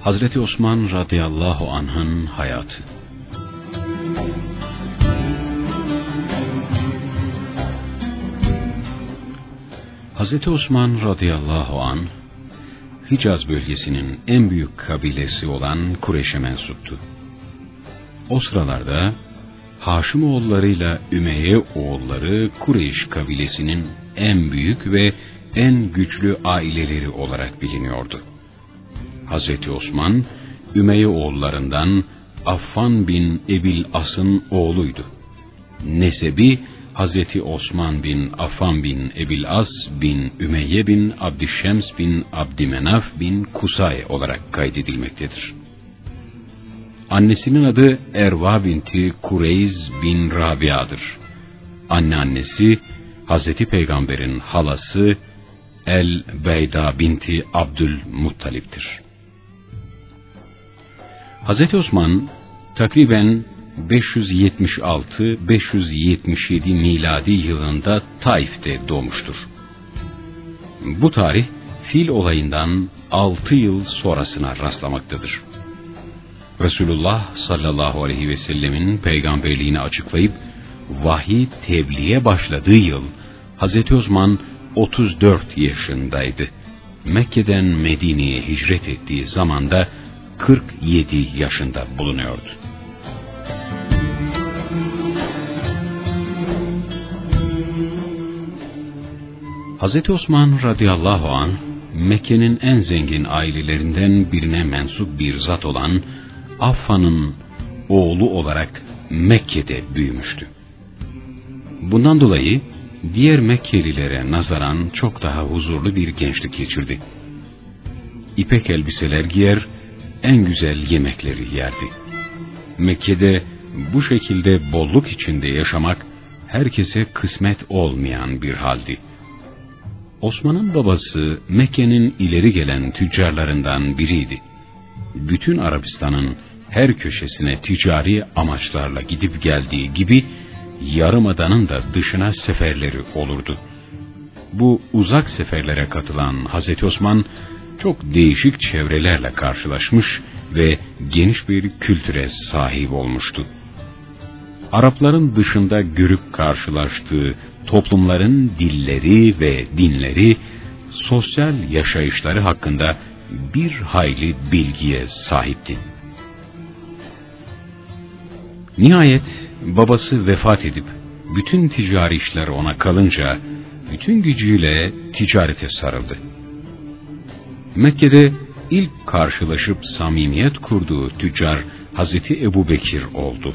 Hazreti Osman radıyallahu anh'ın hayatı. Hazreti Osman radıyallahu an Hicaz bölgesinin en büyük kabilesi olan Kureyş'e mensuptu. O sıralarda Haşimoğullarıyla Ümeyye oğulları Kureyş kabilesinin en büyük ve en güçlü aileleri olarak biliniyordu. Hazreti Osman, Ümeyye oğullarından Affan bin Ebil As'ın oğluydu. Nesebi, Hazreti Osman bin Affan bin Ebil As bin Ümeyye bin Abdüşşems bin Abdümenaf bin Kusay olarak kaydedilmektedir. Annesinin adı Erva binti Kureyz bin Rabia'dır. Anneannesi Hazreti Peygamber'in halası El Beyda binti Abdülmuttalip'tir. Hazreti Osman takriben 576-577 miladi yılında Taif'te doğmuştur. Bu tarih fil olayından 6 yıl sonrasına rastlamaktadır. Resulullah sallallahu aleyhi ve sellemin peygamberliğini açıklayıp vahiy tebliğe başladığı yıl Hazreti Osman 34 yaşındaydı. Mekke'den Medine'ye hicret ettiği zamanda 47 yaşında bulunuyordu. Hazreti Osman radıyallahu an Mekke'nin en zengin ailelerinden birine mensup bir zat olan Affan'ın oğlu olarak Mekke'de büyümüştü. Bundan dolayı diğer Mekkelilere nazaran çok daha huzurlu bir gençlik geçirdi. İpek elbiseler giyer, en güzel yemekleri yerdi. Mekke'de bu şekilde bolluk içinde yaşamak herkese kısmet olmayan bir haldi. Osman'ın babası Mekke'nin ileri gelen tüccarlarından biriydi. Bütün Arabistan'ın her köşesine ticari amaçlarla gidip geldiği gibi Yarımada'nın da dışına seferleri olurdu. Bu uzak seferlere katılan Hazreti Osman çok değişik çevrelerle karşılaşmış ve geniş bir kültüre sahip olmuştu. Arapların dışında görüp karşılaştığı toplumların dilleri ve dinleri, sosyal yaşayışları hakkında bir hayli bilgiye sahipti. Nihayet babası vefat edip bütün ticari işler ona kalınca bütün gücüyle ticarete sarıldı. Mekke'de ilk karşılaşıp samimiyet kurduğu tüccar Hazreti Ebu Bekir oldu.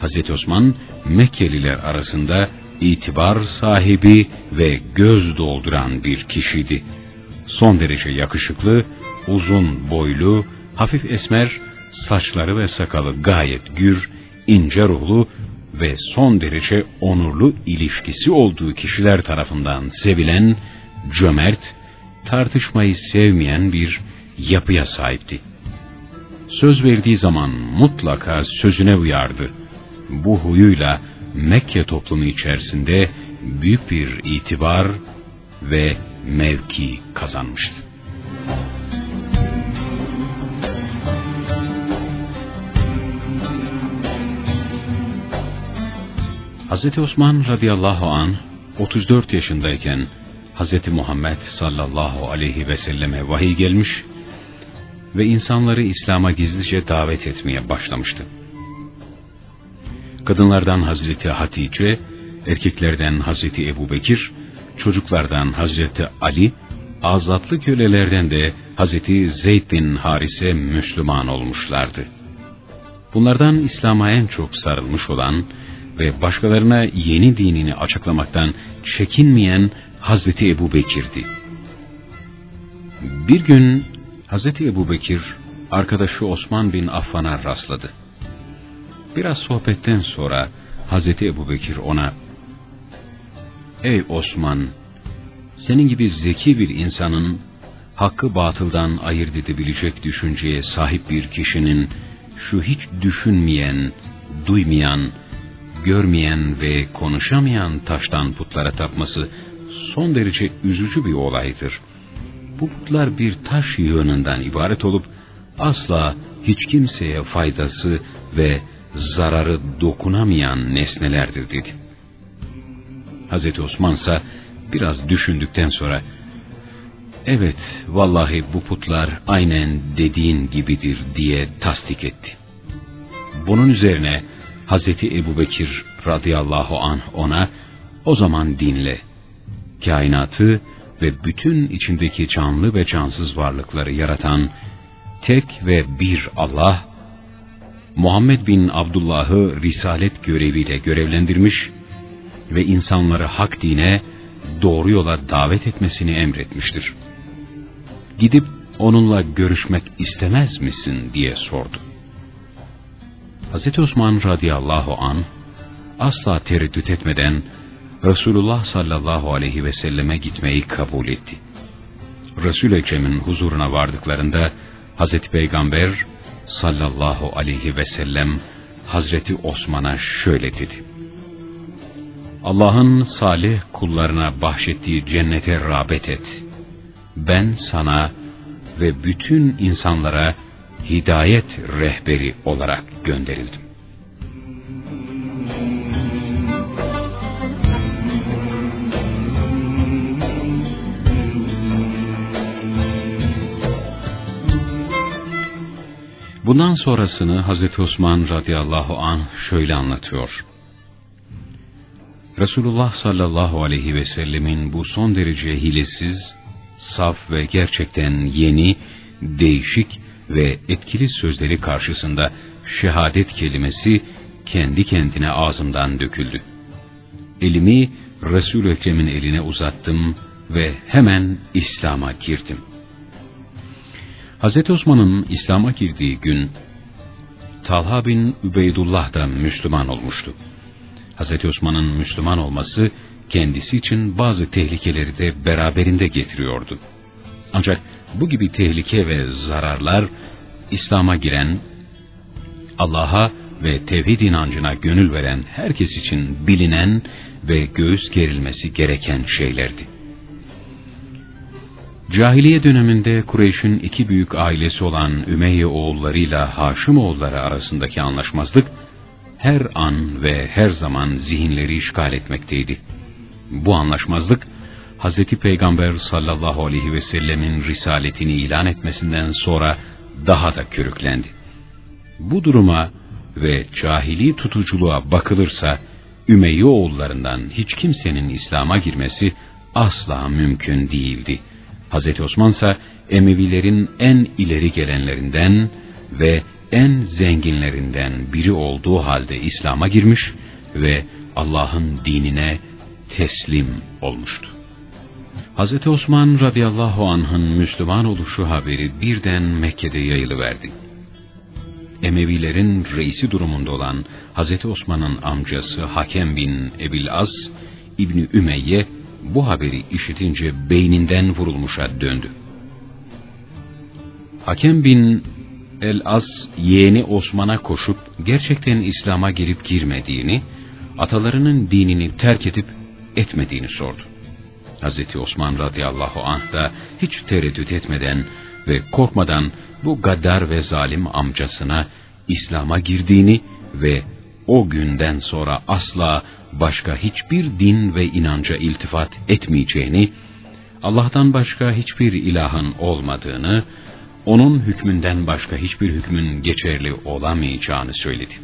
Hazreti Osman Mekkeliler arasında itibar sahibi ve göz dolduran bir kişiydi. Son derece yakışıklı, uzun boylu, hafif esmer, saçları ve sakalı gayet gür, ince ruhlu ve son derece onurlu ilişkisi olduğu kişiler tarafından sevilen, cömert, tartışmayı sevmeyen bir yapıya sahipti. Söz verdiği zaman mutlaka sözüne uyardı. Bu huyuyla Mekke toplumu içerisinde büyük bir itibar ve mevki kazanmıştı. Hz. Osman radıyallahu an 34 yaşındayken Hz. Muhammed sallallahu aleyhi ve selleme vahiy gelmiş ve insanları İslam'a gizlice davet etmeye başlamıştı. Kadınlardan Hazreti Hatice, erkeklerden Hazreti Ebu Bekir, çocuklardan Hazreti Ali, azatlı kölelerden de Hazreti Zeyd bin Harise Müslüman olmuşlardı. Bunlardan İslam'a en çok sarılmış olan ve başkalarına yeni dinini açıklamaktan çekinmeyen Hazreti Ebu Bekir'di. Bir gün Hazreti Ebu Bekir arkadaşı Osman bin Affan'a rastladı. Biraz sohbetten sonra Hazreti Ebu Bekir ona Ey Osman! Senin gibi zeki bir insanın hakkı batıldan ayırt edebilecek düşünceye sahip bir kişinin şu hiç düşünmeyen, duymayan, görmeyen ve konuşamayan taştan putlara tapması son derece üzücü bir olaydır. Bu putlar bir taş yığınından ibaret olup asla hiç kimseye faydası ve zararı dokunamayan nesnelerdir dedi. Hazreti Osman ise biraz düşündükten sonra evet vallahi bu putlar aynen dediğin gibidir diye tasdik etti. Bunun üzerine Hazreti Ebu Bekir radıyallahu anh ona o zaman dinle. Kainatı ve bütün içindeki canlı ve cansız varlıkları yaratan tek ve bir Allah, Muhammed bin Abdullah'ı risalet göreviyle görevlendirmiş ve insanları hak dine, doğru yola davet etmesini emretmiştir. Gidip onunla görüşmek istemez misin diye sordu. Hz. Osman radıyallahu an asla tereddüt etmeden Resulullah sallallahu aleyhi ve selleme gitmeyi kabul etti. Resul-i Ekrem'in huzuruna vardıklarında Hazreti Peygamber sallallahu aleyhi ve sellem Hazreti Osman'a şöyle dedi. Allah'ın salih kullarına bahşettiği cennete rağbet et. Ben sana ve bütün insanlara hidayet rehberi olarak gönderildim. Bundan sonrasını Hazreti Osman radıyallahu anh şöyle anlatıyor. Resulullah sallallahu aleyhi ve sellemin bu son derece hilesiz, saf ve gerçekten yeni, değişik ve etkili sözleri karşısında şehadet kelimesi kendi kendine ağzımdan döküldü. Elimi Resul-i Ekrem'in eline uzattım ve hemen İslam'a girdim. Hz. Osman'ın İslam'a girdiği gün Talha bin Übeydullah da Müslüman olmuştu. Hz. Osman'ın Müslüman olması kendisi için bazı tehlikeleri de beraberinde getiriyordu. Ancak bu gibi tehlike ve zararlar İslam'a giren, Allah'a ve tevhid inancına gönül veren herkes için bilinen ve göğüs gerilmesi gereken şeylerdi. Cahiliye döneminde Kureyş'in iki büyük ailesi olan Ümeyye oğullarıyla Haşim oğulları arasındaki anlaşmazlık her an ve her zaman zihinleri işgal etmekteydi. Bu anlaşmazlık Hz. Peygamber sallallahu aleyhi ve sellemin risaletini ilan etmesinden sonra daha da körüklendi. Bu duruma ve cahili tutuculuğa bakılırsa Ümeyye oğullarından hiç kimsenin İslam'a girmesi asla mümkün değildi. Hz. Osman ise Emevilerin en ileri gelenlerinden ve en zenginlerinden biri olduğu halde İslam'a girmiş ve Allah'ın dinine teslim olmuştu. Hz. Osman radıyallahu anh'ın Müslüman oluşu haberi birden Mekke'de yayılıverdi. Emevilerin reisi durumunda olan Hz. Osman'ın amcası Hakem bin Ebil As İbni Ümeyye bu haberi işitince beyninden vurulmuşa döndü. Hakem bin El-As yeğeni Osman'a koşup gerçekten İslam'a girip girmediğini, atalarının dinini terk edip etmediğini sordu. Hz. Osman radıyallahu anh da hiç tereddüt etmeden ve korkmadan bu gaddar ve zalim amcasına İslam'a girdiğini ve o günden sonra asla başka hiçbir din ve inanca iltifat etmeyeceğini, Allah'tan başka hiçbir ilahın olmadığını, onun hükmünden başka hiçbir hükmün geçerli olamayacağını söyledi.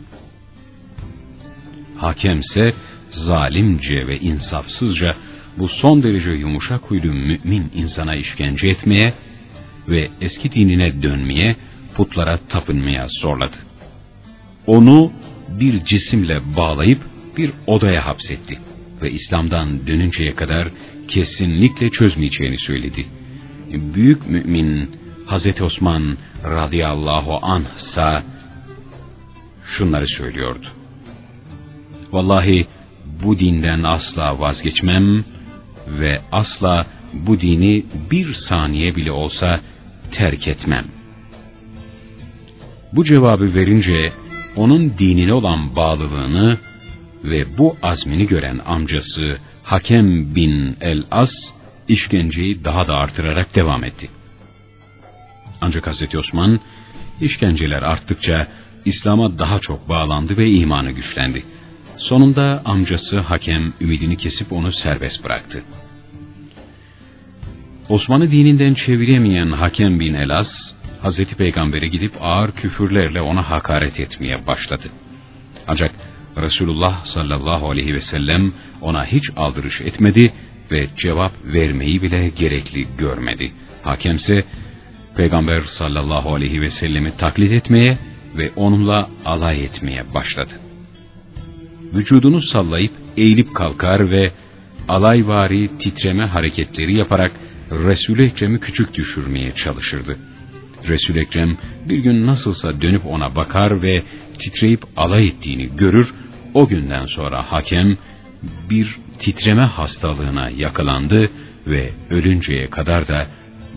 Hakemse zalimce ve insafsızca bu son derece yumuşak huylu mümin insana işkence etmeye ve eski dinine dönmeye, putlara tapınmaya zorladı. Onu bir cisimle bağlayıp bir odaya hapsetti ve İslam'dan dönünceye kadar kesinlikle çözmeyeceğini söyledi. Büyük mümin Hazreti Osman radıyallahu anhsa şunları söylüyordu. Vallahi bu dinden asla vazgeçmem ve asla bu dini bir saniye bile olsa terk etmem. Bu cevabı verince onun dinine olan bağlılığını ve bu azmini gören amcası Hakem bin el-As işkenceyi daha da artırarak devam etti. Ancak Hazreti Osman İşkenceler arttıkça İslam'a daha çok bağlandı ve imanı güçlendi. Sonunda amcası Hakem ümidini kesip onu serbest bıraktı. Osmanlı dininden çeviremeyen Hakem bin Elas, Hazreti Peygamber'e gidip ağır küfürlerle ona hakaret etmeye başladı. Ancak Resulullah sallallahu aleyhi ve sellem ona hiç aldırış etmedi ve cevap vermeyi bile gerekli görmedi. Hakemse Peygamber sallallahu aleyhi ve sellemi taklit etmeye ve onunla alay etmeye başladı. Vücudunu sallayıp eğilip kalkar ve alayvari titreme hareketleri yaparak Resul-i Ekrem'i küçük düşürmeye çalışırdı. Resul-i Ekrem bir gün nasılsa dönüp ona bakar ve titreyip alay ettiğini görür, o günden sonra hakem bir titreme hastalığına yakalandı ve ölünceye kadar da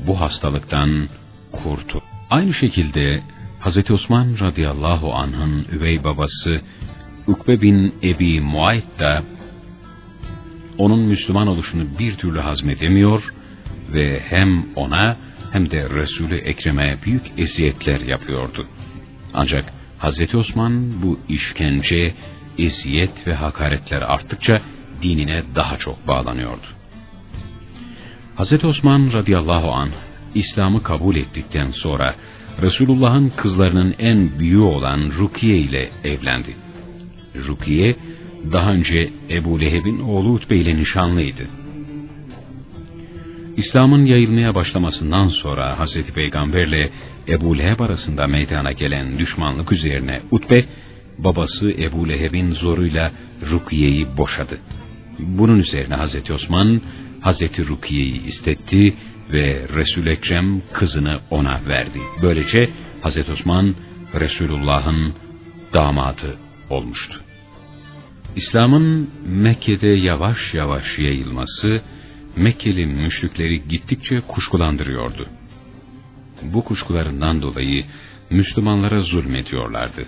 bu hastalıktan kurtu. Aynı şekilde Hz. Osman radıyallahu anh'ın üvey babası Ukbe bin Ebi Muayt da onun Müslüman oluşunu bir türlü hazmedemiyor ve hem ona hem de Resulü Ekrem'e büyük eziyetler yapıyordu. Ancak Hz. Osman bu işkence, eziyet ve hakaretler arttıkça dinine daha çok bağlanıyordu. Hz. Osman radıyallahu anh İslam'ı kabul ettikten sonra Resulullah'ın kızlarının en büyüğü olan Rukiye ile evlendi. Rukiye daha önce Ebu Leheb'in oğlu Utbe ile nişanlıydı. İslam'ın yayılmaya başlamasından sonra Hz. Peygamberle Ebu Leheb arasında meydana gelen düşmanlık üzerine Utbe, babası Ebu Leheb'in zoruyla Rukiye'yi boşadı. Bunun üzerine Hz. Osman, Hz. Rukiye'yi istetti ve Resul Ekrem kızını ona verdi. Böylece Hz. Osman Resulullah'ın damadı olmuştu. İslam'ın Mekke'de yavaş yavaş yayılması Mekkeli müşrikleri gittikçe kuşkulandırıyordu. Bu kuşkularından dolayı Müslümanlara zulmediyorlardı.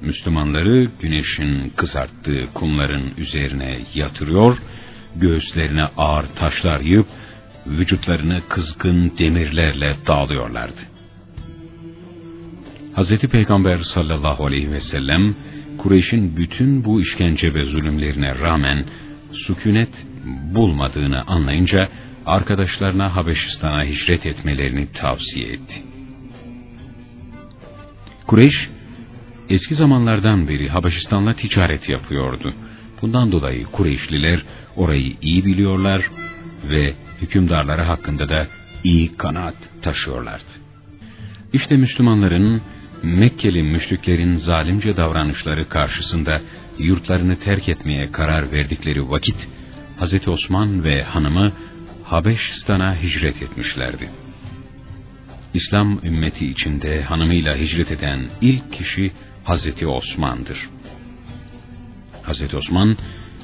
Müslümanları güneşin kızarttığı kumların üzerine yatırıyor, göğüslerine ağır taşlar yığıp vücutlarını kızgın demirlerle dağılıyorlardı. Hz. Peygamber sallallahu aleyhi ve sellem Kureyş'in bütün bu işkence ve zulümlerine rağmen sükunet bulmadığını anlayınca arkadaşlarına Habeşistan'a hicret etmelerini tavsiye etti. Kureyş, eski zamanlardan beri Habeşistan'la ticaret yapıyordu. Bundan dolayı Kureyşliler orayı iyi biliyorlar ve hükümdarları hakkında da iyi kanaat taşıyorlardı. İşte Müslümanların Mekkeli müşriklerin zalimce davranışları karşısında yurtlarını terk etmeye karar verdikleri vakit Hz. Osman ve hanımı Habeşistan'a hicret etmişlerdi. İslam ümmeti içinde hanımıyla hicret eden ilk kişi Hz. Osman'dır. Hz. Osman,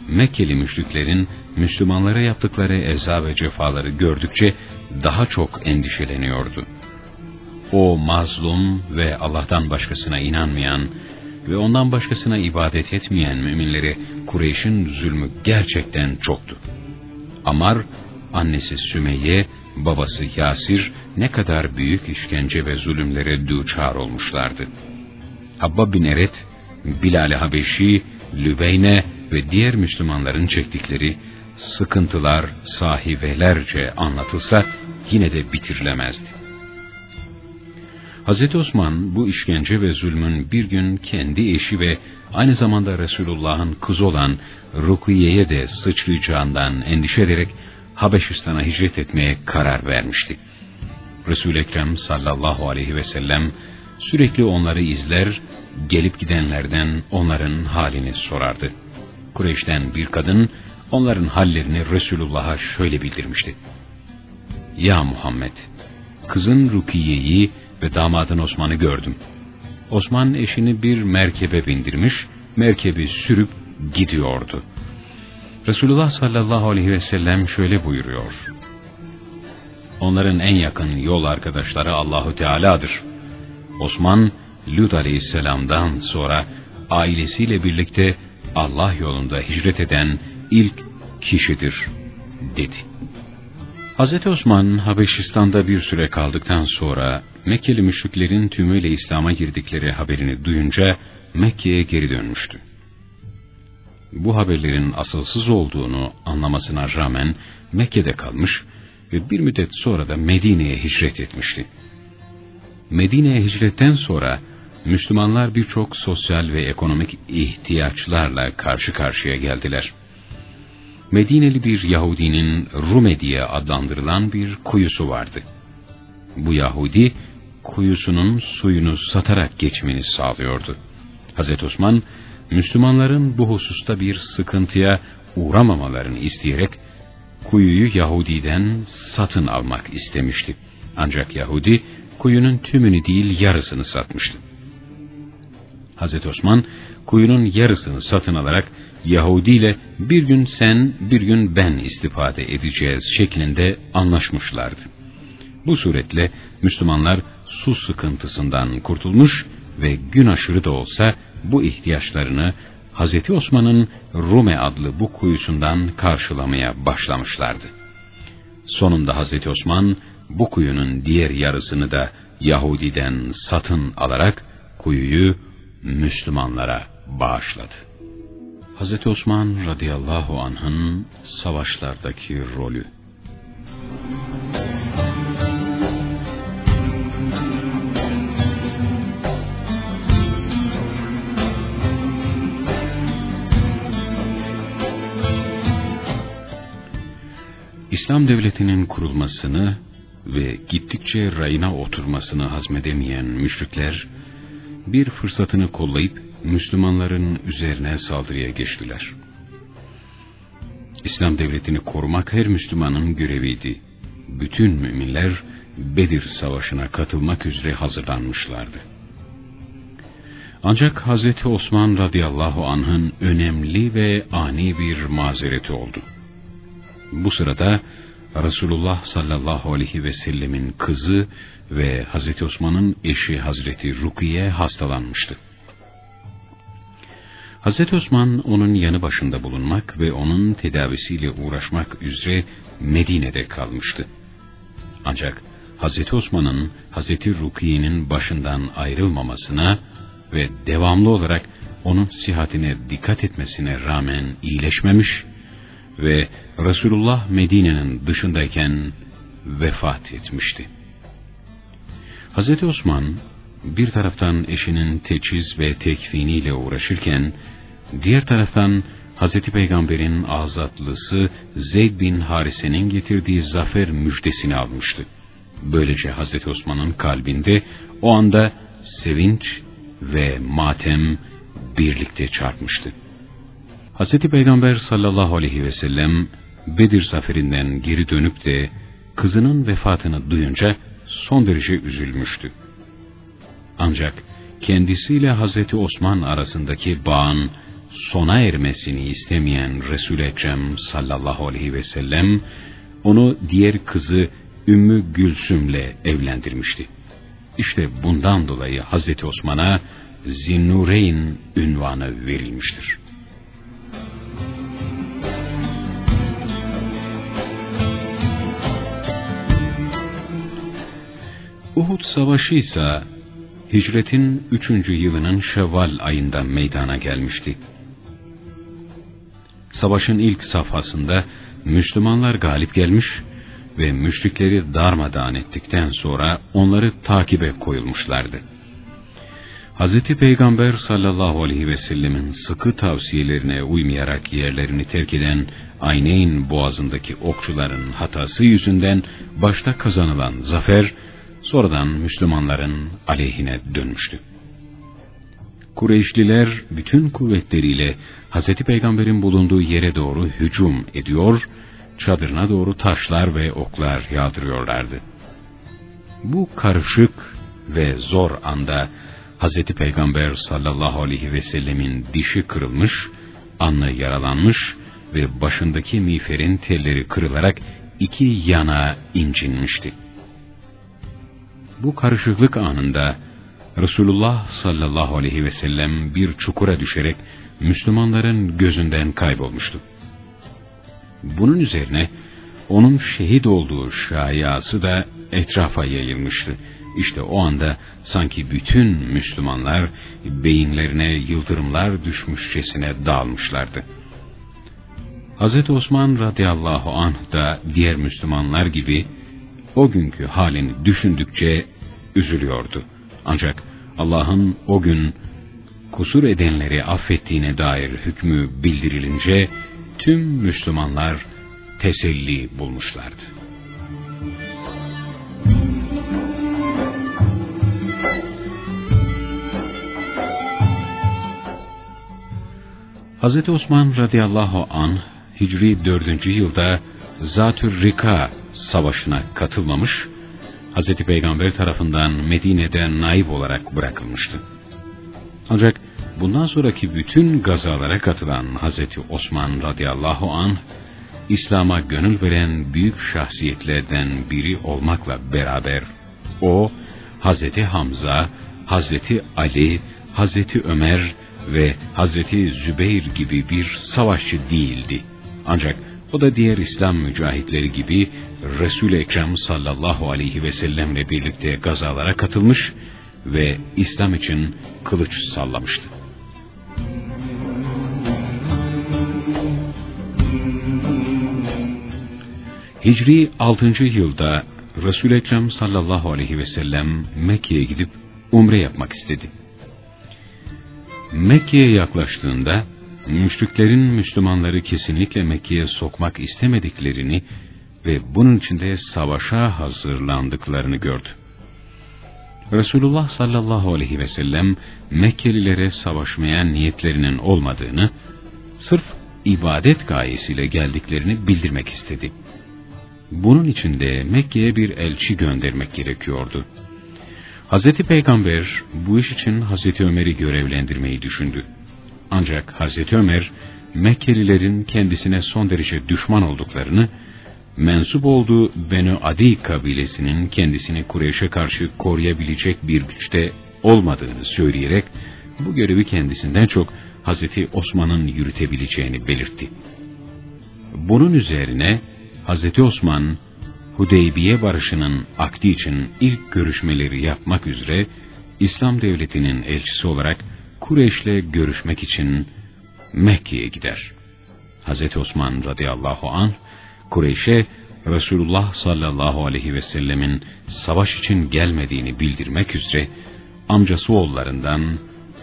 Mekkeli müşriklerin Müslümanlara yaptıkları eza ve cefaları gördükçe daha çok endişeleniyordu. O mazlum ve Allah'tan başkasına inanmayan ve ondan başkasına ibadet etmeyen müminleri Kureyş'in zulmü gerçekten çoktu. Amar, annesi Sümeyye, babası Yasir ne kadar büyük işkence ve zulümlere düçar olmuşlardı. Habba bin Eret, Bilal-i Habeşi, Lübeyne ve diğer Müslümanların çektikleri sıkıntılar sahivelerce anlatılsa yine de bitirilemezdi. Hz. Osman bu işkence ve zulmün bir gün kendi eşi ve aynı zamanda Resulullah'ın kızı olan Rukiye'ye de sıçrayacağından endişe ederek Habeşistan'a hicret etmeye karar vermişti. Resul-i Ekrem sallallahu aleyhi ve sellem sürekli onları izler, gelip gidenlerden onların halini sorardı. Kureyş'ten bir kadın onların hallerini Resulullah'a şöyle bildirmişti. Ya Muhammed! Kızın Rukiye'yi ve damadın Osman'ı gördüm. Osman eşini bir merkebe bindirmiş, merkebi sürüp gidiyordu. Resulullah sallallahu aleyhi ve sellem şöyle buyuruyor. Onların en yakın yol arkadaşları Allahu Teala'dır. Osman, Lut aleyhisselamdan sonra ailesiyle birlikte Allah yolunda hicret eden ilk kişidir, dedi. Hz. Osman Habeşistan'da bir süre kaldıktan sonra Mekkeli müşriklerin tümüyle İslam'a girdikleri haberini duyunca Mekke'ye geri dönmüştü. Bu haberlerin asılsız olduğunu anlamasına rağmen Mekke'de kalmış ve bir müddet sonra da Medine'ye hicret etmişti. Medine'ye hicretten sonra Müslümanlar birçok sosyal ve ekonomik ihtiyaçlarla karşı karşıya geldiler. Medineli bir Yahudinin Rume diye adlandırılan bir kuyusu vardı. Bu Yahudi, kuyusunun suyunu satarak geçmeni sağlıyordu. Hz. Osman, Müslümanların bu hususta bir sıkıntıya uğramamalarını isteyerek, kuyuyu Yahudi'den satın almak istemişti. Ancak Yahudi, kuyunun tümünü değil yarısını satmıştı. Hz. Osman, kuyunun yarısını satın alarak, Yahudi ile bir gün sen, bir gün ben istifade edeceğiz şeklinde anlaşmışlardı. Bu suretle Müslümanlar su sıkıntısından kurtulmuş ve gün aşırı da olsa bu ihtiyaçlarını Hz. Osman'ın Rume adlı bu kuyusundan karşılamaya başlamışlardı. Sonunda Hz. Osman bu kuyunun diğer yarısını da Yahudi'den satın alarak kuyuyu Müslümanlara bağışladı. Hz. Osman radıyallahu anh'ın savaşlardaki rolü İslam devletinin kurulmasını ve gittikçe rayına oturmasını hazmedemeyen müşrikler, bir fırsatını kollayıp Müslümanların üzerine saldırıya geçtiler. İslam devletini korumak her Müslümanın göreviydi. Bütün müminler Bedir Savaşı'na katılmak üzere hazırlanmışlardı. Ancak Hazreti Osman radıyallahu anh'ın önemli ve ani bir mazereti oldu. Bu sırada Resulullah sallallahu aleyhi ve sellemin kızı ve Hazreti Osman'ın eşi Hazreti Rukiye hastalanmıştı. Hazreti Osman onun yanı başında bulunmak ve onun tedavisiyle uğraşmak üzere Medine'de kalmıştı. Ancak Hazreti Osman'ın Hazreti Rukiye'nin başından ayrılmamasına ve devamlı olarak onun sihatine dikkat etmesine rağmen iyileşmemiş ve Resulullah Medine'nin dışındayken vefat etmişti. Hz. Osman bir taraftan eşinin teçhiz ve tekfiniyle uğraşırken diğer taraftan Hz. Peygamber'in azatlısı Zeyd bin Harise'nin getirdiği zafer müjdesini almıştı. Böylece Hz. Osman'ın kalbinde o anda sevinç ve matem birlikte çarpmıştı. Hz. Peygamber sallallahu aleyhi ve sellem Bedir zaferinden geri dönüp de kızının vefatını duyunca son derece üzülmüştü. Ancak kendisiyle Hazreti Osman arasındaki bağın sona ermesini istemeyen Resul-i Ekrem sallallahu aleyhi ve sellem onu diğer kızı Ümmü Gülsüm'le evlendirmişti. İşte bundan dolayı Hazreti Osman'a Zinnureyn ünvanı verilmiştir. Uhud Savaşı ise hicretin üçüncü yılının Şevval ayında meydana gelmişti. Savaşın ilk safhasında Müslümanlar galip gelmiş ve müşrikleri darmadağın ettikten sonra onları takibe koyulmuşlardı. Hz. Peygamber sallallahu aleyhi ve sellemin sıkı tavsiyelerine uymayarak yerlerini terk eden Ayneyn boğazındaki okçuların hatası yüzünden başta kazanılan zafer, sonradan Müslümanların aleyhine dönmüştü. Kureyşliler bütün kuvvetleriyle Hz. Peygamber'in bulunduğu yere doğru hücum ediyor, çadırına doğru taşlar ve oklar yağdırıyorlardı. Bu karışık ve zor anda Hz. Peygamber sallallahu aleyhi ve sellemin dişi kırılmış, anlı yaralanmış ve başındaki miğferin telleri kırılarak iki yana incinmişti. Bu karışıklık anında Resulullah sallallahu aleyhi ve sellem bir çukura düşerek Müslümanların gözünden kaybolmuştu. Bunun üzerine onun şehit olduğu şayası da etrafa yayılmıştı. İşte o anda sanki bütün Müslümanlar beyinlerine yıldırımlar düşmüşçesine dağılmışlardı. Hz. Osman radıyallahu anh da diğer Müslümanlar gibi o günkü halini düşündükçe üzülüyordu. Ancak Allah'ın o gün kusur edenleri affettiğine dair hükmü bildirilince tüm Müslümanlar teselli bulmuşlardı. Hz. Osman radıyallahu an Hicri 4. yılda Zatür Rika savaşına katılmamış, Hz. Peygamber tarafından Medine'de naib olarak bırakılmıştı. Ancak bundan sonraki bütün gazalara katılan Hz. Osman radıyallahu anh, İslam'a gönül veren büyük şahsiyetlerden biri olmakla beraber, o, Hz. Hamza, Hz. Ali, Hz. Ömer ve Hz. Zübeyir gibi bir savaşçı değildi. Ancak o da diğer İslam mücahitleri gibi Resul-i Ekrem sallallahu aleyhi ve sellemle birlikte gazalara katılmış ve İslam için kılıç sallamıştı. Hicri 6. yılda Resul-i Ekrem sallallahu aleyhi ve sellem Mekke'ye gidip umre yapmak istedi. Mekke'ye yaklaştığında müşriklerin Müslümanları kesinlikle Mekke'ye sokmak istemediklerini ve bunun için de savaşa hazırlandıklarını gördü. Resulullah sallallahu aleyhi ve sellem Mekkelilere savaşmaya niyetlerinin olmadığını, sırf ibadet gayesiyle geldiklerini bildirmek istedi. Bunun için de Mekke'ye bir elçi göndermek gerekiyordu. Hazreti Peygamber bu iş için Hazreti Ömer'i görevlendirmeyi düşündü. Ancak Hazreti Ömer, Mekkelilerin kendisine son derece düşman olduklarını, mensup olduğu Benu Adi kabilesinin kendisini Kureyş'e karşı koruyabilecek bir güçte olmadığını söyleyerek, bu görevi kendisinden çok Hazreti Osman'ın yürütebileceğini belirtti. Bunun üzerine Hazreti Osman, Hudeybiye barışının akdi için ilk görüşmeleri yapmak üzere İslam devletinin elçisi olarak Kureyş'le görüşmek için Mekke'ye gider. Hz. Osman radıyallahu an Kureyş'e Resulullah sallallahu aleyhi ve sellemin savaş için gelmediğini bildirmek üzere amcası oğullarından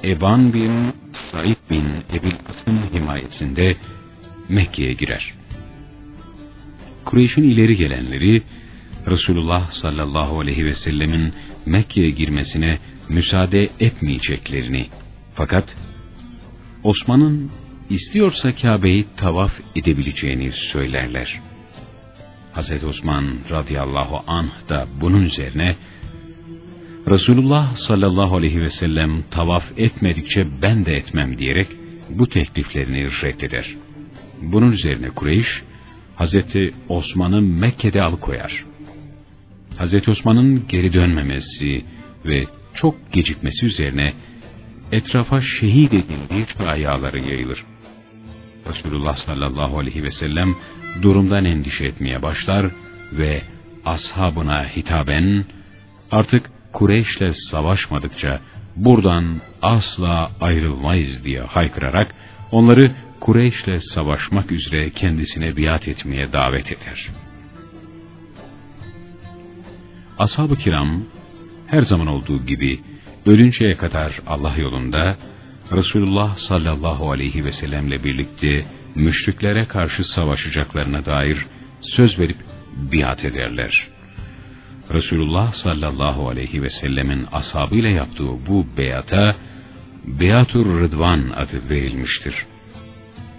Eban bin Said bin Ebil Asım himayesinde Mekke'ye girer. Kureyş'in ileri gelenleri Resulullah sallallahu aleyhi ve sellemin Mekke'ye girmesine müsaade etmeyeceklerini fakat Osman'ın istiyorsa Kabe'yi tavaf edebileceğini söylerler. Hz. Osman radıyallahu anh da bunun üzerine Resulullah sallallahu aleyhi ve sellem tavaf etmedikçe ben de etmem diyerek bu tekliflerini reddeder. Bunun üzerine Kureyş, Hz. Osman'ı Mekke'de alıkoyar. Hz. Osman'ın geri dönmemesi ve çok gecikmesi üzerine etrafa şehit edildiği ayaları yayılır. Resulullah sallallahu aleyhi ve sellem durumdan endişe etmeye başlar ve ashabına hitaben artık Kureyş'le savaşmadıkça buradan asla ayrılmayız diye haykırarak onları Kureyş'le savaşmak üzere kendisine biat etmeye davet eder. Ashab-ı kiram her zaman olduğu gibi ölünceye kadar Allah yolunda Resulullah sallallahu aleyhi ve sellemle birlikte müşriklere karşı savaşacaklarına dair söz verip biat ederler. Resulullah sallallahu aleyhi ve sellemin ashabıyla yaptığı bu beyata Beyatur Rıdvan adı verilmiştir.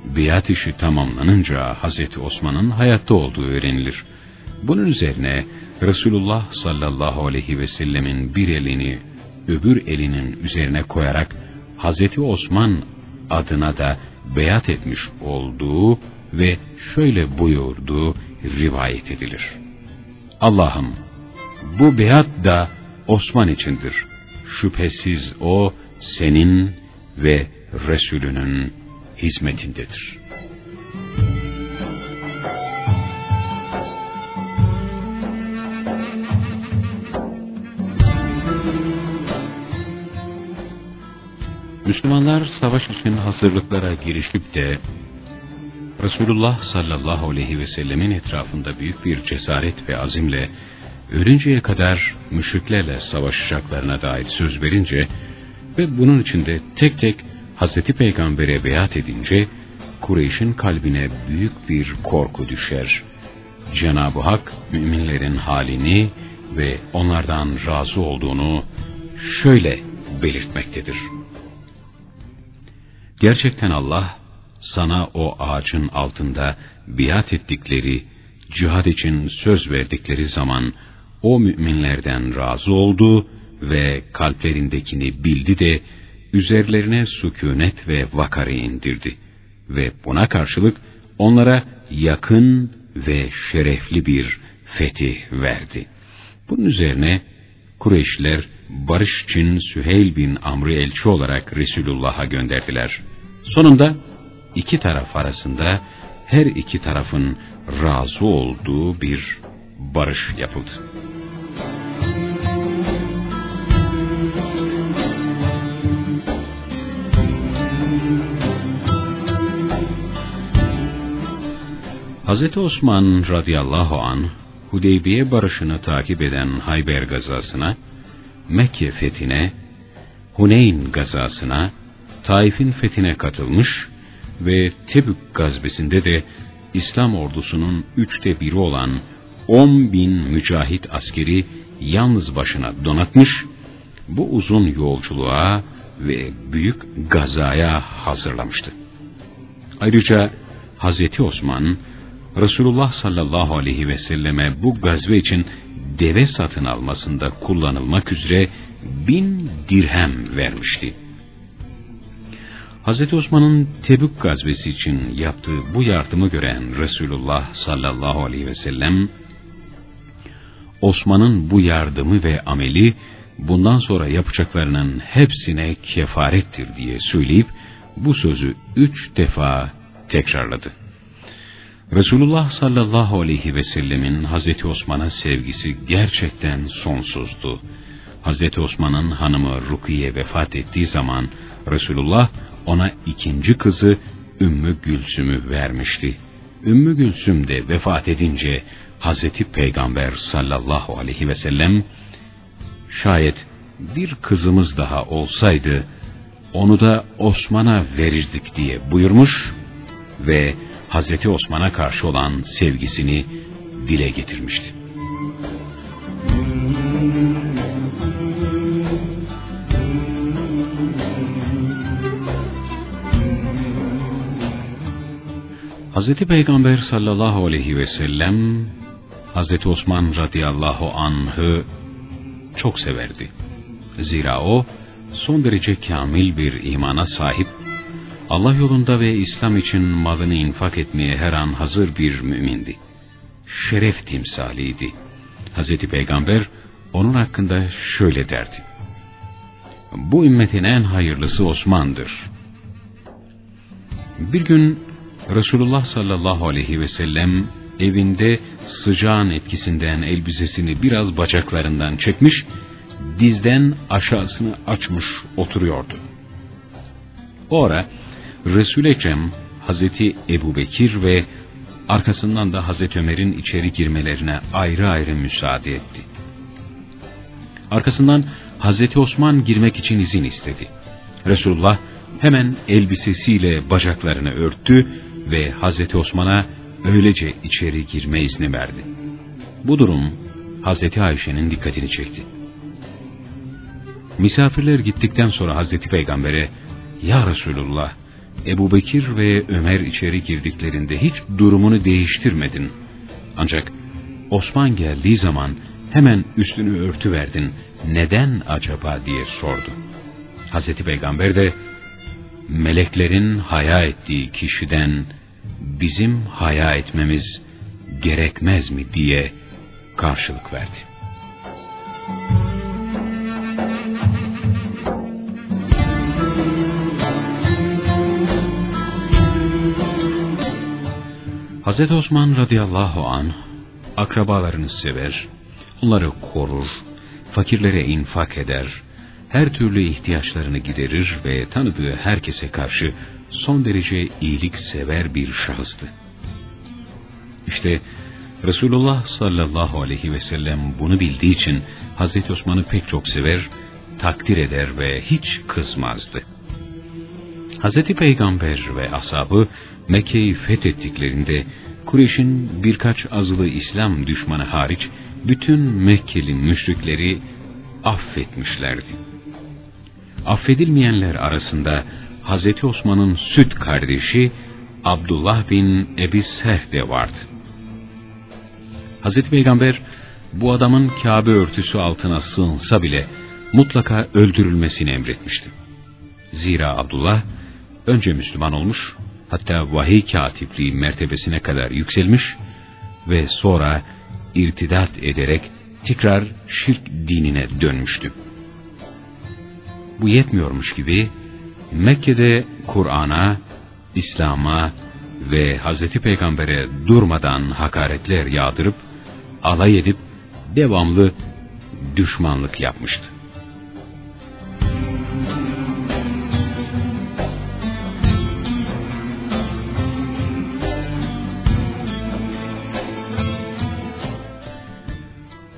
Biat işi tamamlanınca Hazreti Osman'ın hayatta olduğu öğrenilir. Bunun üzerine Resulullah sallallahu aleyhi ve sellemin bir elini öbür elinin üzerine koyarak Hazreti Osman adına da beyat etmiş olduğu ve şöyle buyurduğu rivayet edilir. Allah'ım bu beyat da Osman içindir. Şüphesiz o senin ve Resulünün hizmetindedir. Müslümanlar savaş için hazırlıklara girişip de Resulullah sallallahu aleyhi ve sellemin etrafında büyük bir cesaret ve azimle ölünceye kadar müşriklerle savaşacaklarına dair söz verince ve bunun içinde tek tek Hazreti Peygamber'e beyat edince Kureyş'in kalbine büyük bir korku düşer. Cenab-ı Hak müminlerin halini ve onlardan razı olduğunu şöyle belirtmektedir. Gerçekten Allah sana o ağacın altında biat ettikleri, cihad için söz verdikleri zaman o müminlerden razı oldu ve kalplerindekini bildi de üzerlerine sükunet ve vakarı indirdi. Ve buna karşılık onlara yakın ve şerefli bir fetih verdi. Bunun üzerine Kureyşliler barış için Süheyl bin Amr'ı elçi olarak Resulullah'a gönderdiler. Sonunda iki taraf arasında her iki tarafın razı olduğu bir barış yapıldı. Hz. Osman radıyallahu an Hudeybiye barışını takip eden Hayber gazasına, Mekke fethine, Huneyn gazasına, Taif'in fethine katılmış ve Tebük gazbesinde de İslam ordusunun üçte biri olan on bin mücahit askeri yalnız başına donatmış, bu uzun yolculuğa ve büyük gazaya hazırlamıştı. Ayrıca Hazreti Osman, Resulullah sallallahu aleyhi ve selleme bu gazve için deve satın almasında kullanılmak üzere bin dirhem vermişti. Hz. Osman'ın Tebük gazvesi için yaptığı bu yardımı gören Resulullah sallallahu aleyhi ve sellem, Osman'ın bu yardımı ve ameli bundan sonra yapacaklarının hepsine kefarettir diye söyleyip bu sözü üç defa tekrarladı. Resulullah sallallahu aleyhi ve sellemin Hazreti Osman'a sevgisi gerçekten sonsuzdu. Hazreti Osman'ın hanımı Rukiye vefat ettiği zaman Resulullah ona ikinci kızı Ümmü Gülsüm'ü vermişti. Ümmü Gülsüm de vefat edince Hazreti Peygamber sallallahu aleyhi ve sellem şayet bir kızımız daha olsaydı onu da Osman'a verirdik diye buyurmuş ve Hazreti Osman'a karşı olan sevgisini dile getirmişti. Hazreti Peygamber sallallahu aleyhi ve sellem Hazreti Osman radıyallahu anh'ı çok severdi. Zira o son derece kamil bir imana sahip Allah yolunda ve İslam için malını infak etmeye her an hazır bir mümindi. Şeref timsaliydi. Hazreti Peygamber onun hakkında şöyle derdi. Bu ümmetin en hayırlısı Osman'dır. Bir gün Resulullah sallallahu aleyhi ve sellem evinde sıcağın etkisinden elbisesini biraz bacaklarından çekmiş, dizden aşağısını açmış oturuyordu. O ara Resul-i Ekrem Hazreti Ebu Bekir ve arkasından da Hazreti Ömer'in içeri girmelerine ayrı ayrı müsaade etti. Arkasından Hazreti Osman girmek için izin istedi. Resulullah hemen elbisesiyle bacaklarını örttü ve Hazreti Osman'a öylece içeri girme izni verdi. Bu durum Hazreti Ayşe'nin dikkatini çekti. Misafirler gittikten sonra Hazreti Peygamber'e ''Ya Resulullah, Ebu Bekir ve Ömer içeri girdiklerinde hiç durumunu değiştirmedin. Ancak Osman geldiği zaman hemen üstünü örtüverdin. Neden acaba diye sordu. Hazreti Peygamber de meleklerin haya ettiği kişiden bizim haya etmemiz gerekmez mi diye karşılık verdi. Hz. Osman radıyallahu an akrabalarını sever, onları korur, fakirlere infak eder, her türlü ihtiyaçlarını giderir ve tanıdığı herkese karşı son derece iyilik sever bir şahıstı. İşte Resulullah sallallahu aleyhi ve sellem bunu bildiği için Hazreti Osman'ı pek çok sever, takdir eder ve hiç kızmazdı. Hazreti Peygamber ve ashabı Mekke'yi fethettiklerinde Kureyş'in birkaç azılı İslam düşmanı hariç bütün Mekkeli müşrikleri affetmişlerdi. Affedilmeyenler arasında Hazreti Osman'ın süt kardeşi Abdullah bin Ebi Seh de vardı. Hazreti Peygamber bu adamın Kabe örtüsü altına sığınsa bile mutlaka öldürülmesini emretmişti. Zira Abdullah önce Müslüman olmuş, hatta vahiy katipliği mertebesine kadar yükselmiş ve sonra irtidat ederek tekrar şirk dinine dönmüştü. Bu yetmiyormuş gibi Mekke'de Kur'an'a, İslam'a ve Hazreti Peygamber'e durmadan hakaretler yağdırıp alay edip devamlı düşmanlık yapmıştı.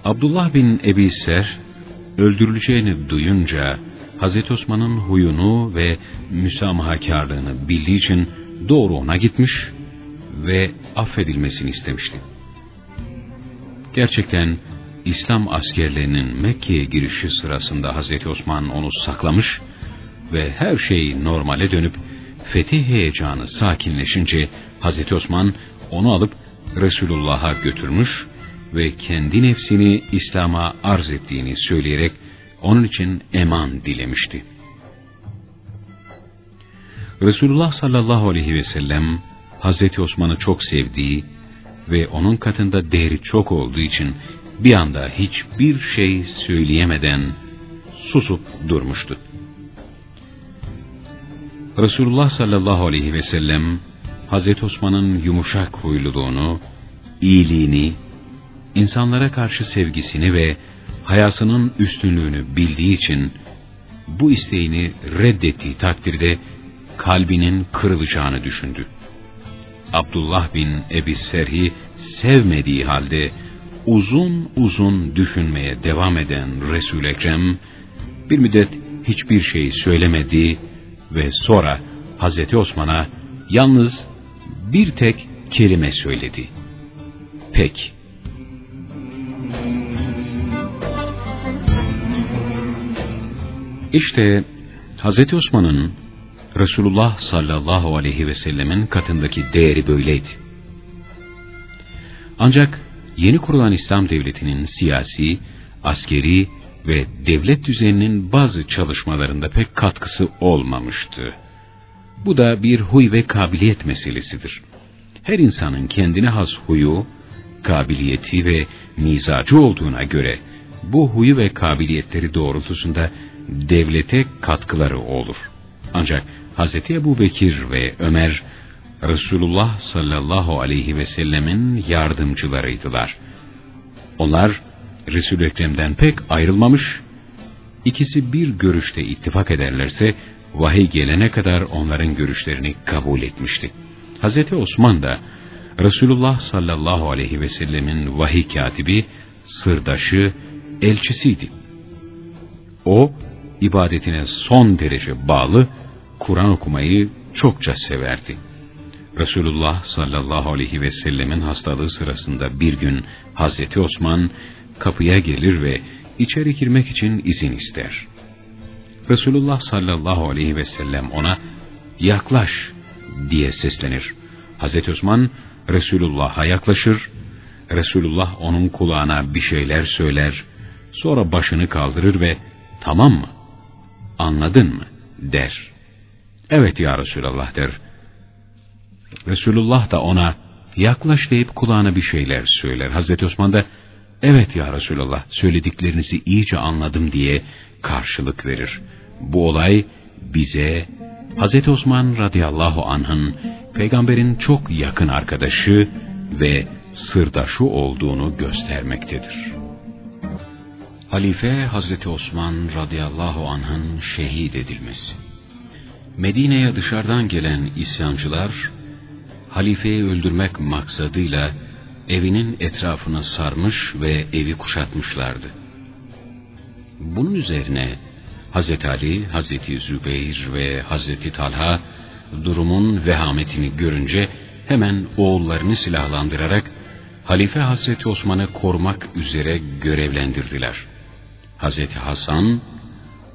Abdullah bin Ebi Ser öldürüleceğini duyunca Hazreti Osman'ın huyunu ve müsamahakarlığını bildiği için doğru ona gitmiş ve affedilmesini istemişti. Gerçekten İslam askerlerinin Mekke'ye girişi sırasında Hazreti Osman onu saklamış ve her şey normale dönüp fetih heyecanı sakinleşince Hazreti Osman onu alıp Resulullah'a götürmüş ve kendi nefsini İslam'a arz ettiğini söyleyerek onun için eman dilemişti. Resulullah sallallahu aleyhi ve sellem Hazreti Osman'ı çok sevdiği ve onun katında değeri çok olduğu için bir anda hiçbir şey söyleyemeden susup durmuştu. Resulullah sallallahu aleyhi ve sellem Hazreti Osman'ın yumuşak huyluluğunu, iyiliğini, insanlara karşı sevgisini ve hayasının üstünlüğünü bildiği için bu isteğini reddettiği takdirde kalbinin kırılacağını düşündü. Abdullah bin Ebi Serhi sevmediği halde uzun uzun düşünmeye devam eden Resul-i Ekrem bir müddet hiçbir şey söylemedi ve sonra Hazreti Osman'a yalnız bir tek kelime söyledi. Pek. İşte Hazreti Osman'ın Resulullah sallallahu aleyhi ve sellemin katındaki değeri böyleydi. Ancak yeni kurulan İslam devletinin siyasi, askeri ve devlet düzeninin bazı çalışmalarında pek katkısı olmamıştı. Bu da bir huy ve kabiliyet meselesidir. Her insanın kendine has huyu, kabiliyeti ve mizacı olduğuna göre bu huyu ve kabiliyetleri doğrultusunda devlete katkıları olur. Ancak Hz. Ebu Bekir ve Ömer, Resulullah sallallahu aleyhi ve sellemin yardımcılarıydılar. Onlar, Resul-i Ekrem'den pek ayrılmamış, ikisi bir görüşte ittifak ederlerse, vahiy gelene kadar onların görüşlerini kabul etmişti. Hz. Osman da, Resulullah sallallahu aleyhi ve sellemin vahiy katibi, sırdaşı, elçisiydi. O, ibadetine son derece bağlı, Kur'an okumayı çokça severdi. Resulullah sallallahu aleyhi ve sellemin hastalığı sırasında bir gün Hazreti Osman kapıya gelir ve içeri girmek için izin ister. Resulullah sallallahu aleyhi ve sellem ona yaklaş diye seslenir. Hazreti Osman Resulullah'a yaklaşır. Resulullah onun kulağına bir şeyler söyler. Sonra başını kaldırır ve tamam mı? Anladın mı? der. Evet ya Resulallah der. Resulullah da ona yaklaş deyip kulağına bir şeyler söyler. Hazreti Osman da evet ya Resulallah söylediklerinizi iyice anladım diye karşılık verir. Bu olay bize Hazreti Osman radıyallahu anh'ın peygamberin çok yakın arkadaşı ve sırdaşı olduğunu göstermektedir. Halife Hazreti Osman radıyallahu anh'ın şehit edilmesi. Medine'ye dışarıdan gelen isyancılar, halifeyi öldürmek maksadıyla evinin etrafını sarmış ve evi kuşatmışlardı. Bunun üzerine Hazreti Ali, Hazreti Zübeyir ve Hazreti Talha durumun vehametini görünce hemen oğullarını silahlandırarak Halife Hazreti Osman'ı korumak üzere görevlendirdiler. Hazreti Hasan,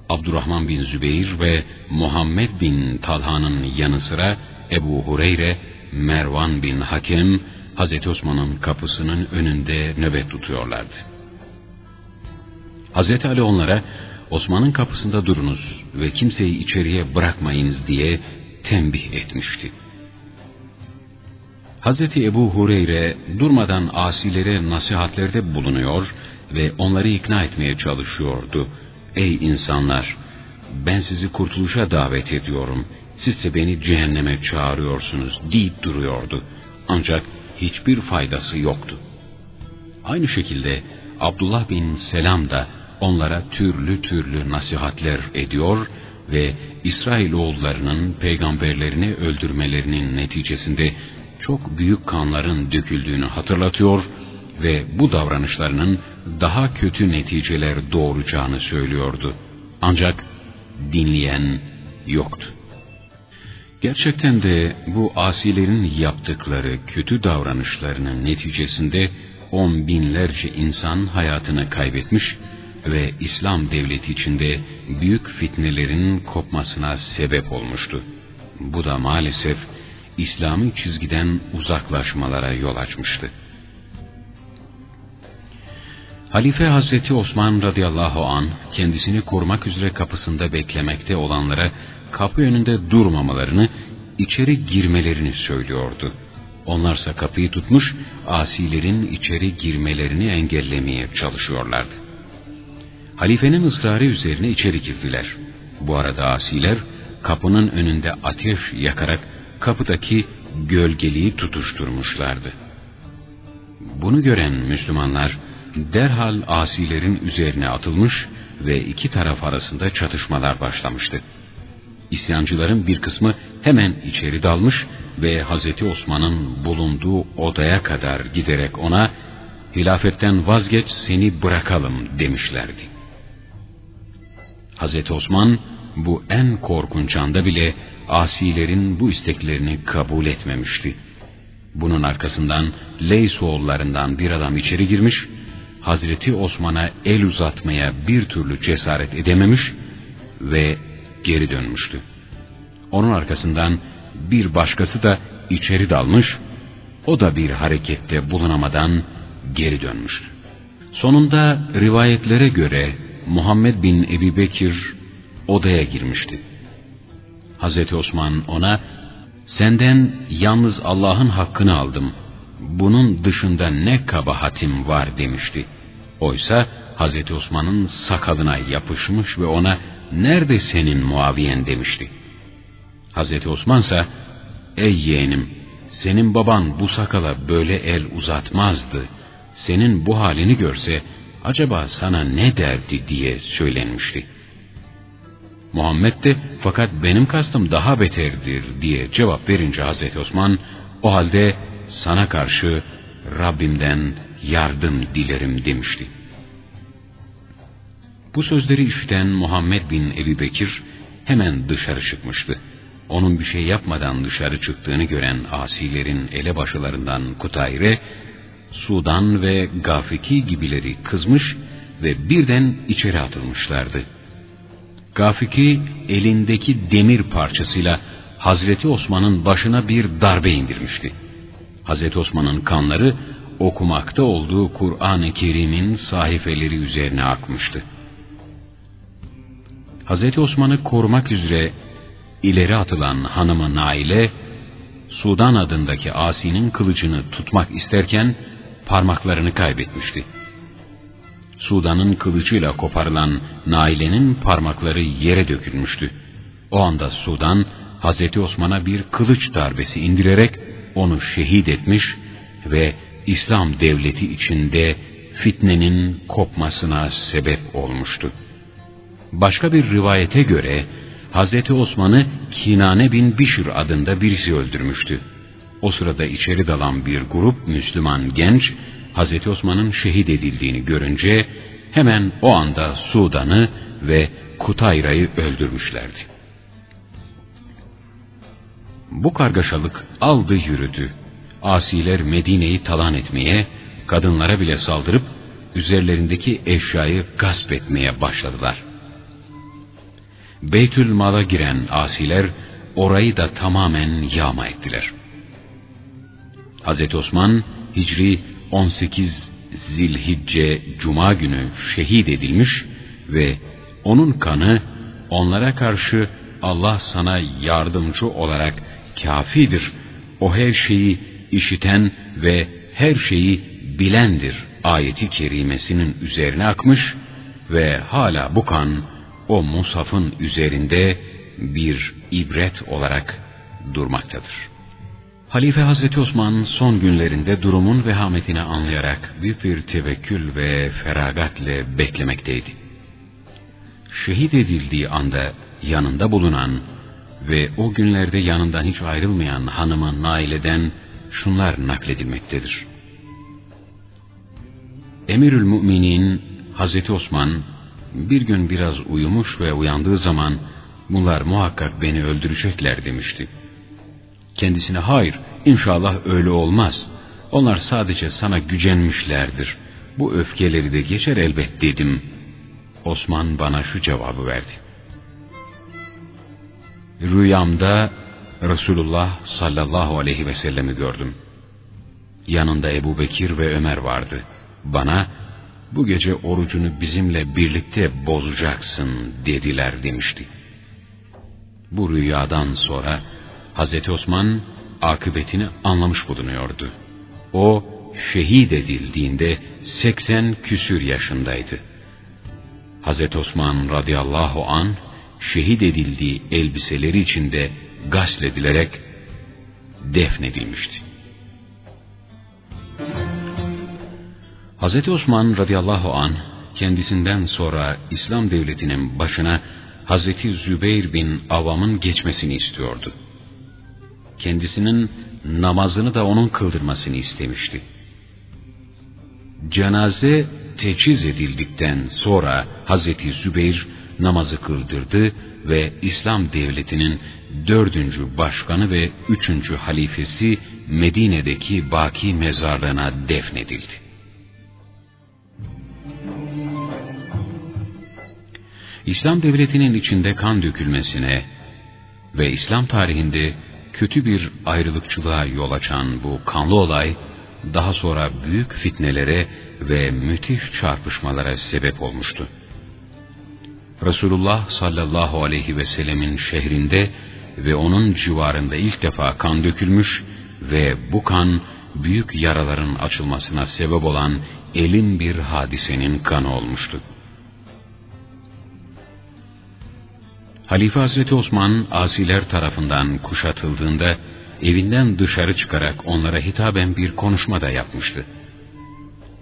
Abdurrahman bin Zübeyir ve Muhammed bin Talha'nın yanı sıra Ebu Hureyre, Mervan bin Hakem, Hazreti Osman'ın kapısının önünde nöbet tutuyorlardı. Hazreti Ali onlara, Osman'ın kapısında durunuz ve kimseyi içeriye bırakmayınız diye tembih etmişti. Hazreti Ebu Hureyre durmadan asilere nasihatlerde bulunuyor ve onları ikna etmeye çalışıyordu. Ey insanlar! Ben sizi kurtuluşa davet ediyorum. Siz de beni cehenneme çağırıyorsunuz deyip duruyordu. Ancak hiçbir faydası yoktu. Aynı şekilde Abdullah bin Selam da onlara türlü türlü nasihatler ediyor ve İsrailoğullarının peygamberlerini öldürmelerinin neticesinde çok büyük kanların döküldüğünü hatırlatıyor ve bu davranışlarının daha kötü neticeler doğuracağını söylüyordu. Ancak dinleyen yoktu. Gerçekten de bu asilerin yaptıkları kötü davranışlarının neticesinde on binlerce insan hayatını kaybetmiş ve İslam devleti içinde büyük fitnelerin kopmasına sebep olmuştu. Bu da maalesef İslami çizgiden uzaklaşmalara yol açmıştı. Halife Hazreti Osman radıyallahu an kendisini korumak üzere kapısında beklemekte olanlara kapı önünde durmamalarını, içeri girmelerini söylüyordu. Onlarsa kapıyı tutmuş, asilerin içeri girmelerini engellemeye çalışıyorlardı. Halifenin ısrarı üzerine içeri girdiler. Bu arada asiler kapının önünde ateş yakarak kapıdaki gölgeliği tutuşturmuşlardı. Bunu gören Müslümanlar derhal asilerin üzerine atılmış ve iki taraf arasında çatışmalar başlamıştı. İsyancıların bir kısmı hemen içeri dalmış ve Hazreti Osman'ın bulunduğu odaya kadar giderek ona hilafetten vazgeç seni bırakalım demişlerdi. Hazreti Osman bu en korkunç anda bile asilerin bu isteklerini kabul etmemişti. Bunun arkasından Leys oğullarından bir adam içeri girmiş, Hazreti Osman'a el uzatmaya bir türlü cesaret edememiş ve geri dönmüştü. Onun arkasından bir başkası da içeri dalmış, o da bir harekette bulunamadan geri dönmüştü. Sonunda rivayetlere göre Muhammed bin Ebi Bekir odaya girmişti. Hazreti Osman ona, senden yalnız Allah'ın hakkını aldım, bunun dışında ne kabahatim var demişti. Oysa Hazreti Osman'ın sakalına yapışmış ve ona, nerede senin Muaviyen demişti. Hazreti Osman ise, ey yeğenim, senin baban bu sakala böyle el uzatmazdı. Senin bu halini görse, acaba sana ne derdi diye söylenmişti.'' Muhammed de fakat benim kastım daha beterdir diye cevap verince Hazreti Osman o halde sana karşı Rabbimden yardım dilerim demişti. Bu sözleri işiten Muhammed bin Ebi Bekir hemen dışarı çıkmıştı. Onun bir şey yapmadan dışarı çıktığını gören asilerin elebaşılarından Kutayre, Sudan ve Gafiki gibileri kızmış ve birden içeri atılmışlardı. Gafiki elindeki demir parçasıyla Hazreti Osman'ın başına bir darbe indirmişti. Hazreti Osman'ın kanları okumakta olduğu Kur'an-ı Kerim'in sahifeleri üzerine akmıştı. Hazreti Osman'ı korumak üzere ileri atılan hanımı Naile, Sudan adındaki Asi'nin kılıcını tutmak isterken parmaklarını kaybetmişti. Sudan'ın kılıcıyla koparılan Naile'nin parmakları yere dökülmüştü. O anda Sudan, Hazreti Osman'a bir kılıç darbesi indirerek onu şehit etmiş ve İslam devleti içinde fitnenin kopmasına sebep olmuştu. Başka bir rivayete göre Hazreti Osman'ı Kinane bin Bişir adında birisi öldürmüştü. O sırada içeri dalan bir grup Müslüman genç Hazreti Osman'ın şehit edildiğini görünce hemen o anda Sudan'ı ve Kutayra'yı öldürmüşlerdi. Bu kargaşalık aldı yürüdü. Asiler Medine'yi talan etmeye, kadınlara bile saldırıp üzerlerindeki eşyayı gasp etmeye başladılar. Beytül Mal'a giren asiler orayı da tamamen yağma ettiler. Hz. Osman Hicri 18 Zilhicce Cuma günü şehit edilmiş ve onun kanı onlara karşı Allah sana yardımcı olarak kafidir. O her şeyi işiten ve her şeyi bilendir ayeti kerimesinin üzerine akmış ve hala bu kan o musafın üzerinde bir ibret olarak durmaktadır. Halife Hazreti Osman son günlerinde durumun vehametini anlayarak büyük bir tevekkül ve feragatle beklemekteydi. Şehit edildiği anda yanında bulunan ve o günlerde yanından hiç ayrılmayan hanımı Naile'den şunlar nakledilmektedir. Emirül Müminin Hazreti Osman bir gün biraz uyumuş ve uyandığı zaman bunlar muhakkak beni öldürecekler demişti. Kendisine hayır inşallah öyle olmaz. Onlar sadece sana gücenmişlerdir. Bu öfkeleri de geçer elbet dedim. Osman bana şu cevabı verdi. Rüyamda Resulullah sallallahu aleyhi ve sellemi gördüm. Yanında Ebu Bekir ve Ömer vardı. Bana bu gece orucunu bizimle birlikte bozacaksın dediler demişti. Bu rüyadan sonra Hazreti Osman akıbetini anlamış bulunuyordu. O şehit edildiğinde 80 küsür yaşındaydı. Hazreti Osman radıyallahu an şehit edildiği elbiseleri içinde gasledilerek defnedilmişti. Hz. Osman radıyallahu an kendisinden sonra İslam devletinin başına Hz. Zübeyir bin Avam'ın geçmesini istiyordu. Kendisinin namazını da onun kıldırmasını istemişti. Cenaze teçhiz edildikten sonra Hz. Zübeyir namazı kıldırdı ve İslam devletinin dördüncü başkanı ve üçüncü halifesi Medine'deki Baki mezarlığına defnedildi. İslam devletinin içinde kan dökülmesine ve İslam tarihinde kötü bir ayrılıkçılığa yol açan bu kanlı olay, daha sonra büyük fitnelere ve müthiş çarpışmalara sebep olmuştu. Resulullah sallallahu aleyhi ve sellemin şehrinde ve onun civarında ilk defa kan dökülmüş ve bu kan büyük yaraların açılmasına sebep olan elin bir hadisenin kanı olmuştu. Halife Hazreti Osman asiler tarafından kuşatıldığında evinden dışarı çıkarak onlara hitaben bir konuşma da yapmıştı.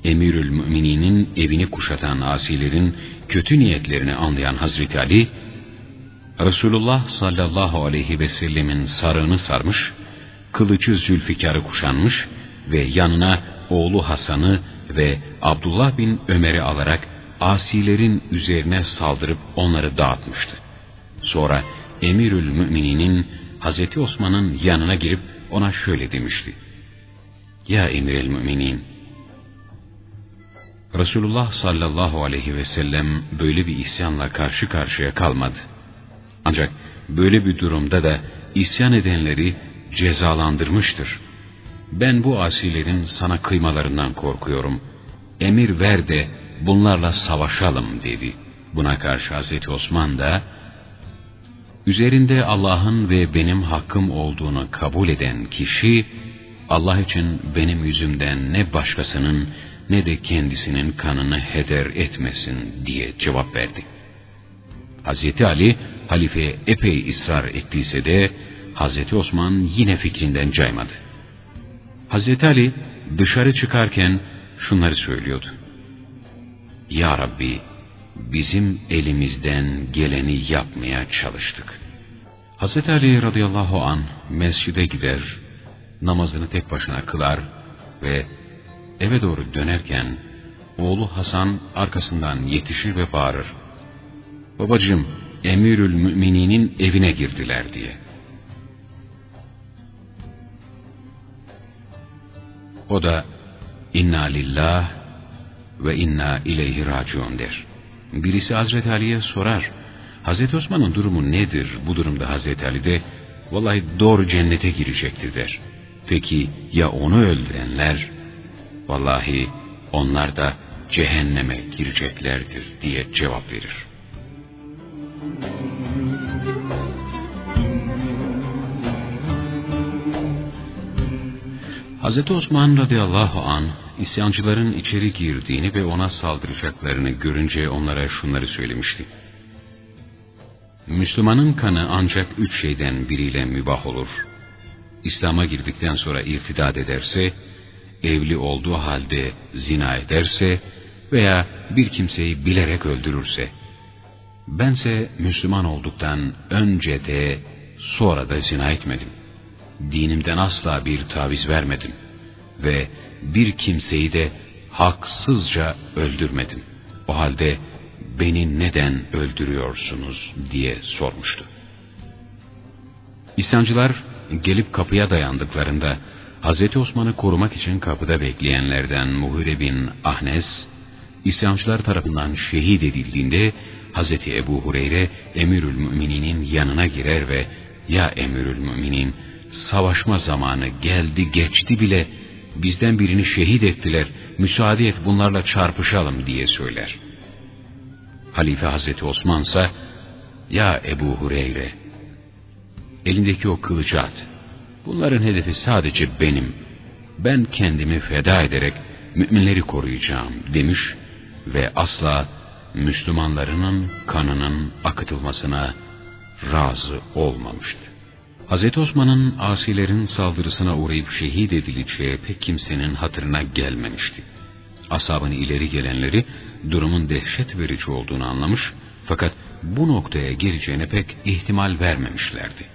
Emirül Mümininin evini kuşatan asilerin kötü niyetlerini anlayan Hazreti Ali, Resulullah sallallahu aleyhi ve sellemin sarığını sarmış, kılıcı Zülfikar'ı kuşanmış ve yanına oğlu Hasan'ı ve Abdullah bin Ömer'i alarak asilerin üzerine saldırıp onları dağıtmıştı. Sonra Emirül Mümininin Hazreti Osman'ın yanına girip ona şöyle demişti. Ya Emirül Müminin, Resulullah sallallahu aleyhi ve sellem böyle bir isyanla karşı karşıya kalmadı. Ancak böyle bir durumda da isyan edenleri cezalandırmıştır. Ben bu asilerin sana kıymalarından korkuyorum. Emir ver de bunlarla savaşalım dedi. Buna karşı Hazreti Osman da Üzerinde Allah'ın ve benim hakkım olduğunu kabul eden kişi, Allah için benim yüzümden ne başkasının ne de kendisinin kanını heder etmesin diye cevap verdi. Hazreti Ali, halifeye epey ısrar ettiyse de, Hazreti Osman yine fikrinden caymadı. Hazreti Ali dışarı çıkarken şunları söylüyordu. Ya Rabbi, bizim elimizden geleni yapmaya çalıştık. Hz. Ali radıyallahu an mescide gider, namazını tek başına kılar ve eve doğru dönerken oğlu Hasan arkasından yetişir ve bağırır. Babacığım, Emirül Mümininin evine girdiler diye. O da inna lillah ve inna ileyhi raciun der. Birisi Hazreti Ali'ye sorar. Hazreti Osman'ın durumu nedir? Bu durumda Hazreti Ali de vallahi doğru cennete girecektir der. Peki ya onu öldürenler? Vallahi onlar da cehenneme gireceklerdir diye cevap verir. Hz. Osman radıyallahu an isyancıların içeri girdiğini ve ona saldıracaklarını görünce onlara şunları söylemişti. Müslümanın kanı ancak üç şeyden biriyle mübah olur. İslam'a girdikten sonra irtidat ederse, evli olduğu halde zina ederse veya bir kimseyi bilerek öldürürse. Bense Müslüman olduktan önce de sonra da zina etmedim.'' dinimden asla bir taviz vermedim ve bir kimseyi de haksızca öldürmedim. O halde beni neden öldürüyorsunuz diye sormuştu. İsyancılar gelip kapıya dayandıklarında Hz. Osman'ı korumak için kapıda bekleyenlerden Muhire bin Ahnes, İsyancılar tarafından şehit edildiğinde Hz. Ebu Hureyre Emirül Mümininin yanına girer ve ''Ya Emirül Müminin, savaşma zamanı geldi geçti bile bizden birini şehit ettiler müsaade et bunlarla çarpışalım diye söyler. Halife Hazreti Osman ise ya Ebu Hureyre elindeki o kılıcı at. Bunların hedefi sadece benim. Ben kendimi feda ederek müminleri koruyacağım demiş ve asla Müslümanlarının kanının akıtılmasına razı olmamıştı. Hz. Osman'ın asilerin saldırısına uğrayıp şehit edileceği pek kimsenin hatırına gelmemişti. Asabın ileri gelenleri durumun dehşet verici olduğunu anlamış fakat bu noktaya geleceğine pek ihtimal vermemişlerdi.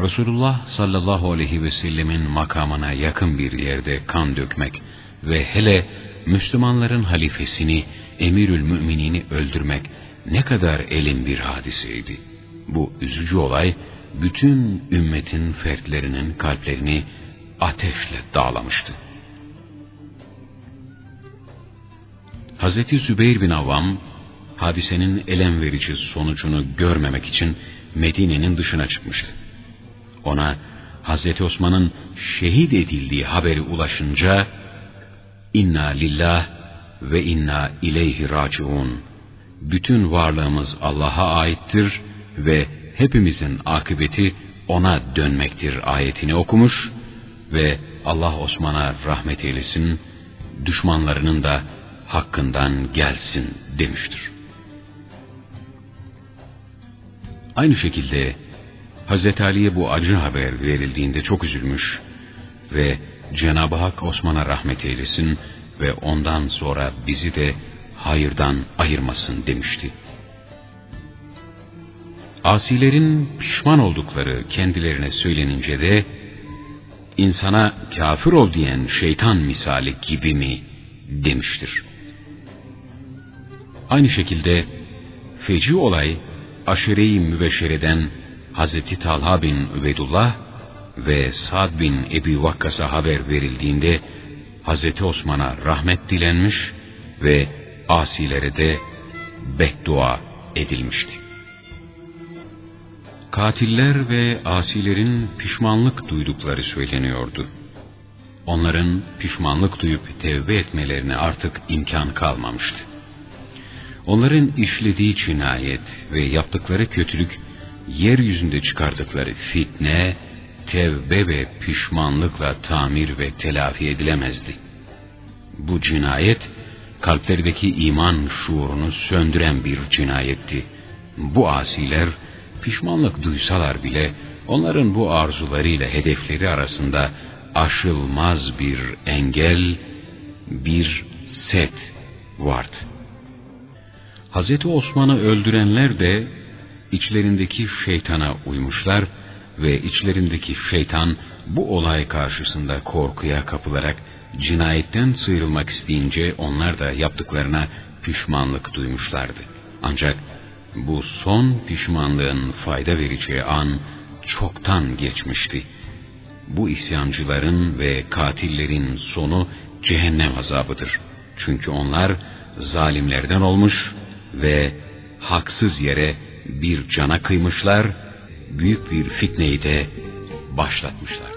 Resulullah sallallahu aleyhi ve sellemin makamına yakın bir yerde kan dökmek ve hele Müslümanların halifesini, emirül müminini öldürmek ne kadar elin bir hadiseydi. Bu üzücü olay bütün ümmetin fertlerinin kalplerini ateşle dağlamıştı. Hazreti Zübeyir bin Avvam, hadisenin elem verici sonucunu görmemek için Medine'nin dışına çıkmıştı. Ona Hazreti Osman'ın şehit edildiği haberi ulaşınca, İnna lillah ve inna ileyhi raciun. Bütün varlığımız Allah'a aittir ve hepimizin akıbeti ona dönmektir ayetini okumuş ve Allah Osman'a rahmet eylesin, düşmanlarının da hakkından gelsin demiştir. Aynı şekilde Hz. Ali'ye bu acı haber verildiğinde çok üzülmüş ve Cenab-ı Hak Osman'a rahmet eylesin ve ondan sonra bizi de hayırdan ayırmasın demişti. Asilerin pişman oldukları kendilerine söylenince de insana kafir ol diyen şeytan misali gibi mi demiştir. Aynı şekilde feci olay aşire-i mübeşşereden Hazreti Talha bin Übeydullah ve Sad bin Ebi Vakkas'a haber verildiğinde Hazreti Osman'a rahmet dilenmiş ve asilere de beddua edilmişti. Katiller ve asilerin pişmanlık duydukları söyleniyordu. Onların pişmanlık duyup tevbe etmelerine artık imkan kalmamıştı. Onların işlediği cinayet ve yaptıkları kötülük, yeryüzünde çıkardıkları fitne, tevbe ve pişmanlıkla tamir ve telafi edilemezdi. Bu cinayet, kalplerdeki iman şuurunu söndüren bir cinayetti. Bu asiler, pişmanlık duysalar bile onların bu arzularıyla hedefleri arasında aşılmaz bir engel, bir set vardı. Hazreti Osman'ı öldürenler de içlerindeki şeytana uymuşlar ve içlerindeki şeytan bu olay karşısında korkuya kapılarak cinayetten sıyrılmak isteyince onlar da yaptıklarına pişmanlık duymuşlardı. Ancak bu son pişmanlığın fayda vereceği an çoktan geçmişti. Bu isyancıların ve katillerin sonu cehennem azabıdır. Çünkü onlar zalimlerden olmuş ve haksız yere bir cana kıymışlar, büyük bir fitneyi de başlatmışlar.